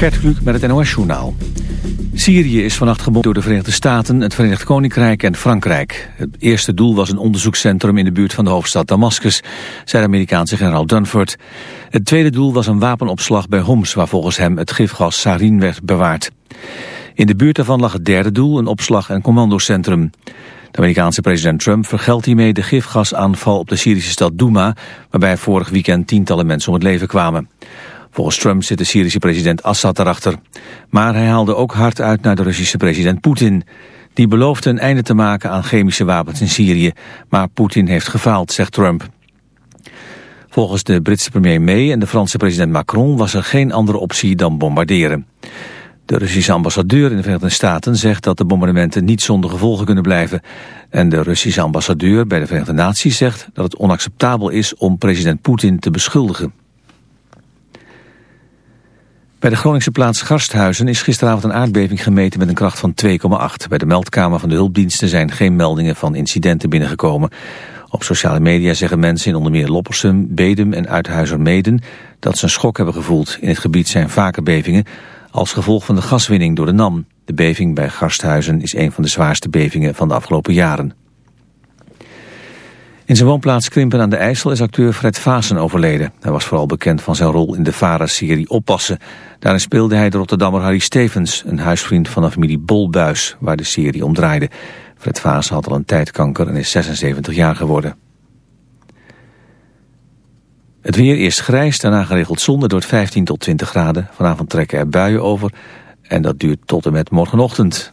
Gert Kluk met het NOS-journaal. Syrië is vannacht gebonden door de Verenigde Staten, het Verenigd Koninkrijk en Frankrijk. Het eerste doel was een onderzoekscentrum in de buurt van de hoofdstad Damascus, zei de Amerikaanse generaal Dunford. Het tweede doel was een wapenopslag bij Homs, waar volgens hem het gifgas sarin werd bewaard. In de buurt daarvan lag het derde doel, een opslag- en commandocentrum. De Amerikaanse president Trump vergeldt hiermee de gifgasaanval op de Syrische stad Douma, waarbij vorig weekend tientallen mensen om het leven kwamen. Volgens Trump zit de Syrische president Assad erachter. Maar hij haalde ook hard uit naar de Russische president Poetin. Die beloofde een einde te maken aan chemische wapens in Syrië. Maar Poetin heeft gefaald, zegt Trump. Volgens de Britse premier May en de Franse president Macron was er geen andere optie dan bombarderen. De Russische ambassadeur in de Verenigde Staten zegt dat de bombardementen niet zonder gevolgen kunnen blijven. En de Russische ambassadeur bij de Verenigde Naties zegt dat het onacceptabel is om president Poetin te beschuldigen. Bij de Groningse plaats Garsthuizen is gisteravond een aardbeving gemeten met een kracht van 2,8. Bij de meldkamer van de hulpdiensten zijn geen meldingen van incidenten binnengekomen. Op sociale media zeggen mensen in onder meer Loppersum, Bedum en Uithuizermeden dat ze een schok hebben gevoeld. In het gebied zijn vaker bevingen als gevolg van de gaswinning door de NAM. De beving bij Garsthuizen is een van de zwaarste bevingen van de afgelopen jaren. In zijn woonplaats Krimpen aan de IJssel is acteur Fred Vaassen overleden. Hij was vooral bekend van zijn rol in de VARA-serie Oppassen. Daarin speelde hij de Rotterdammer Harry Stevens, een huisvriend van de familie Bolbuis, waar de serie om draaide. Fred Vaassen had al een tijd kanker en is 76 jaar geworden. Het weer eerst grijs, daarna geregeld zon, door 15 tot 20 graden. Vanavond trekken er buien over en dat duurt tot en met morgenochtend.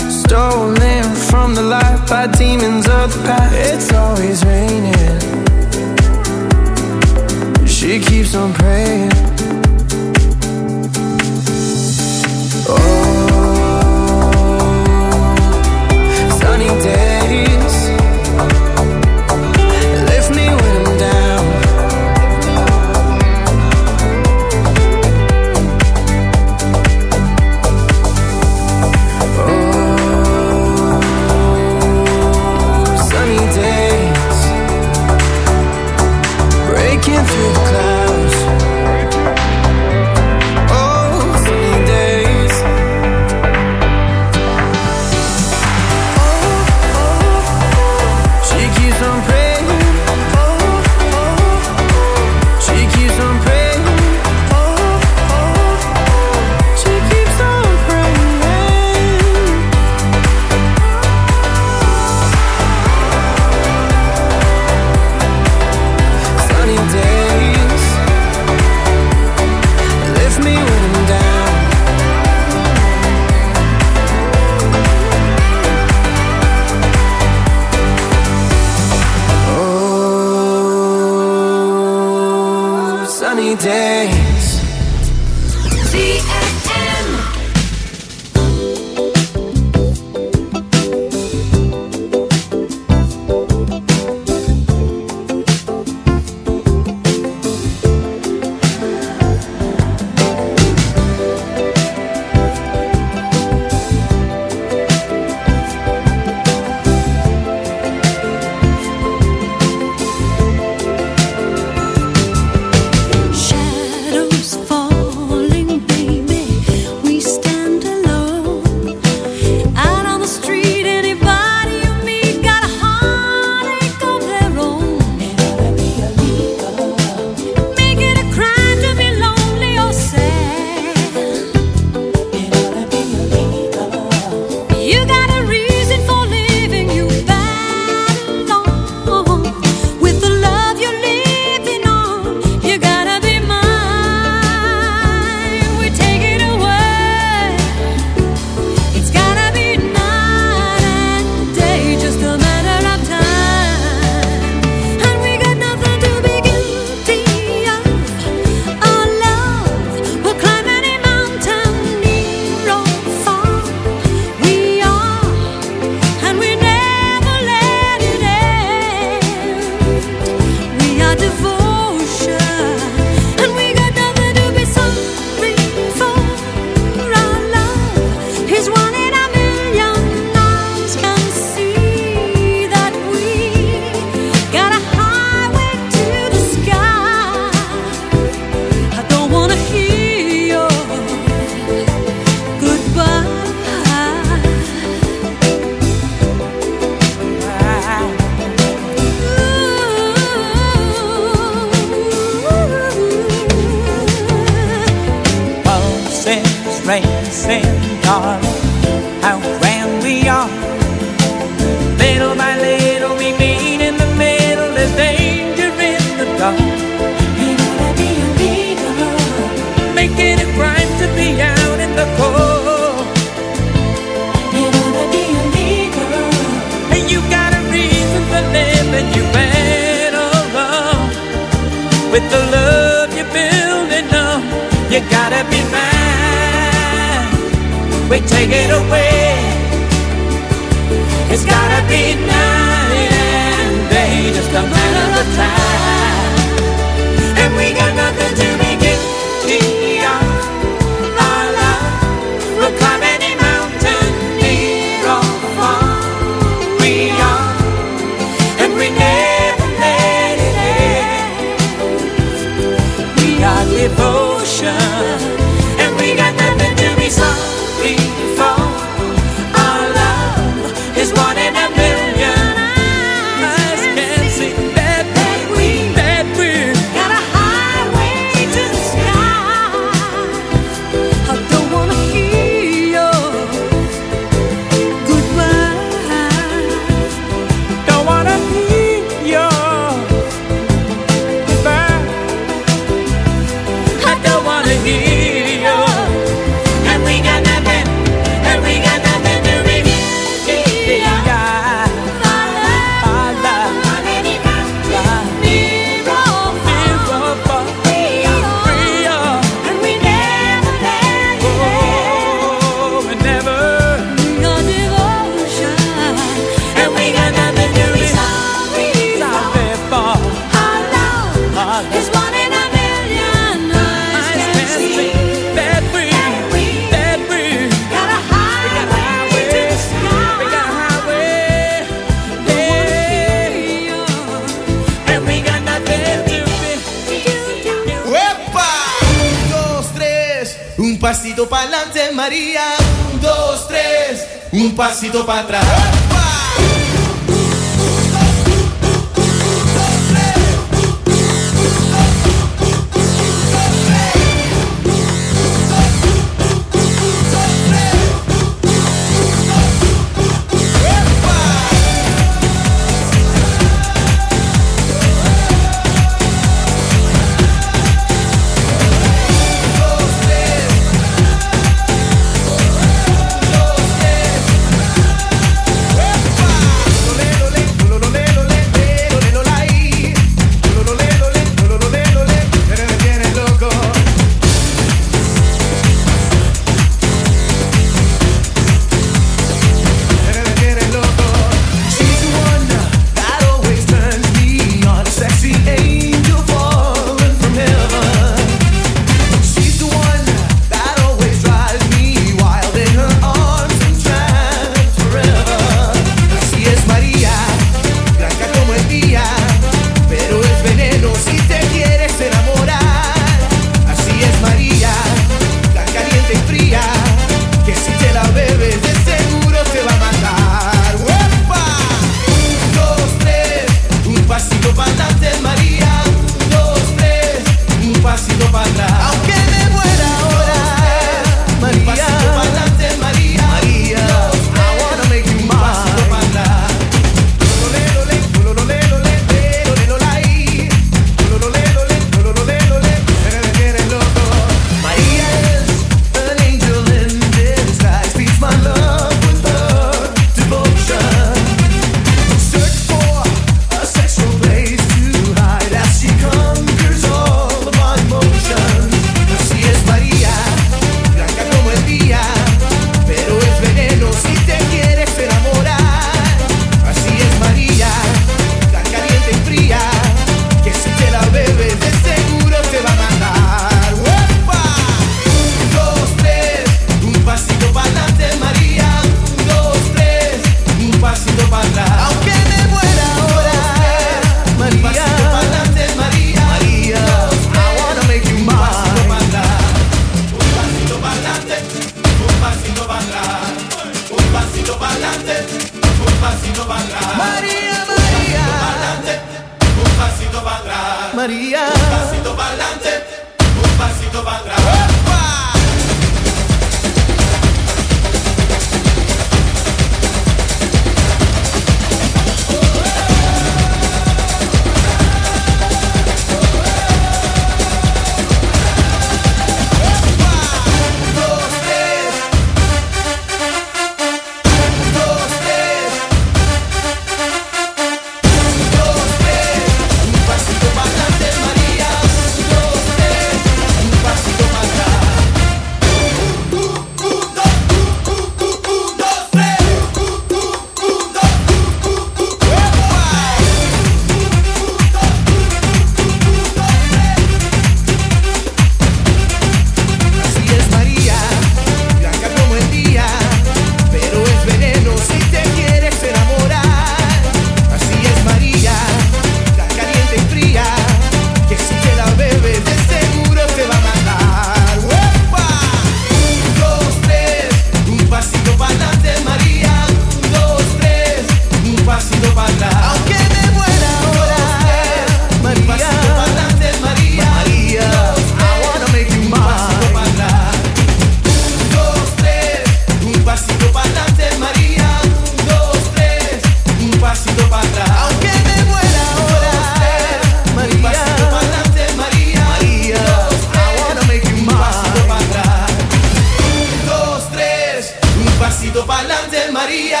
pasito para adelante, María.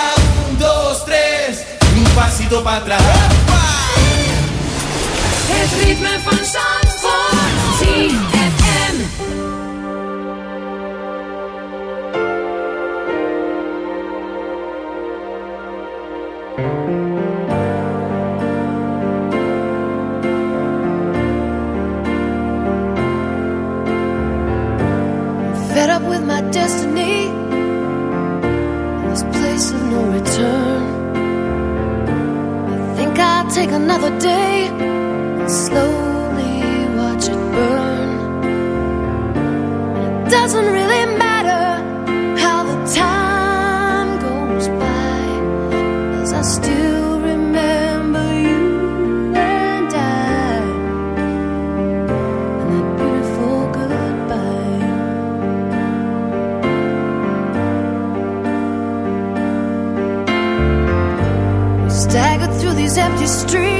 Un, dos, tres. Y un pasito para atrás. ¡Epa! Het ritme van Zandvoort. Zie take another day and slowly watch it burn. It doesn't accept your street.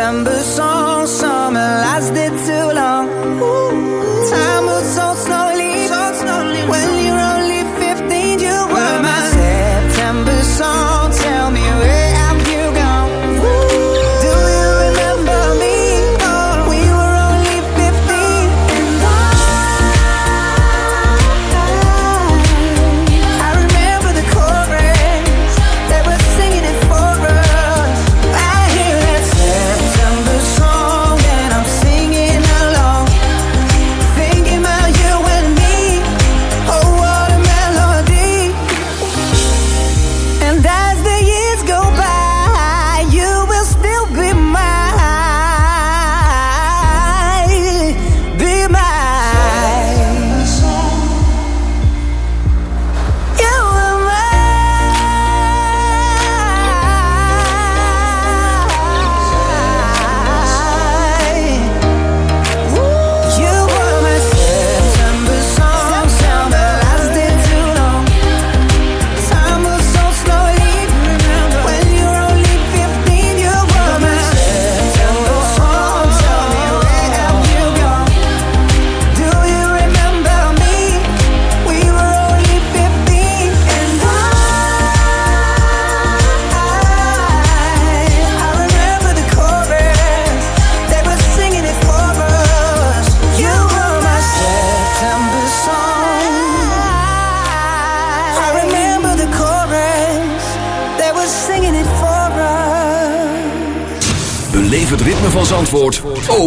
September.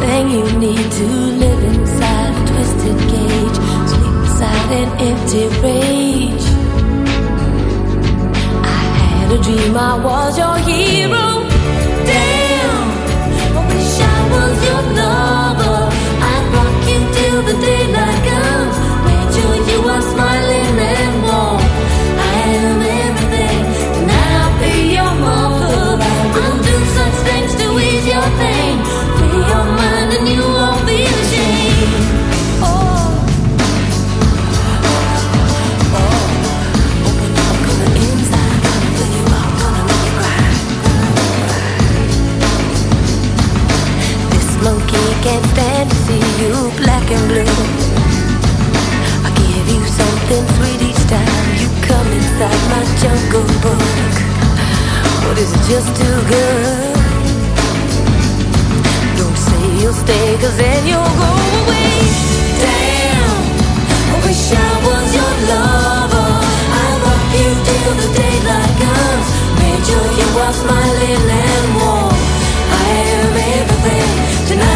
Thing you need to live inside a twisted cage, sleep inside an empty rage. I had a dream I was your hero. Jungle Book? Or is it just too good? Don't say you'll stay, cause then you'll go away. Damn, I wish I was your lover. I'd rock you till the daylight comes. Made sure you are smiling and warm. I am everything tonight.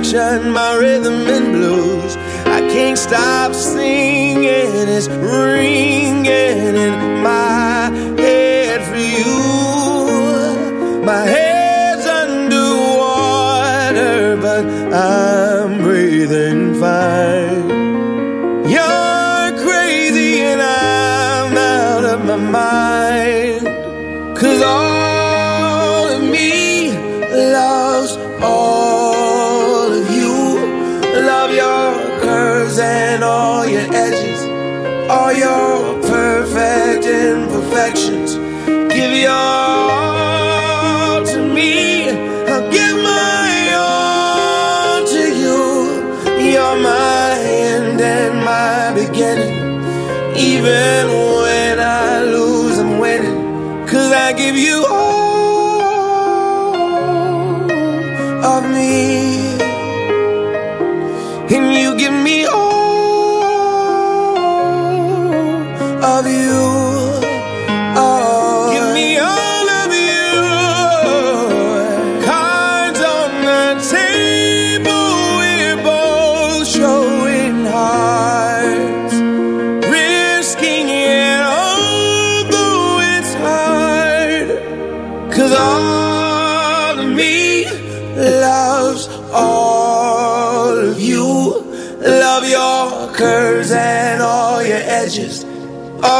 direction, my rhythm and blues. I can't stop singing, it's ringing. all your perfect imperfections. Give your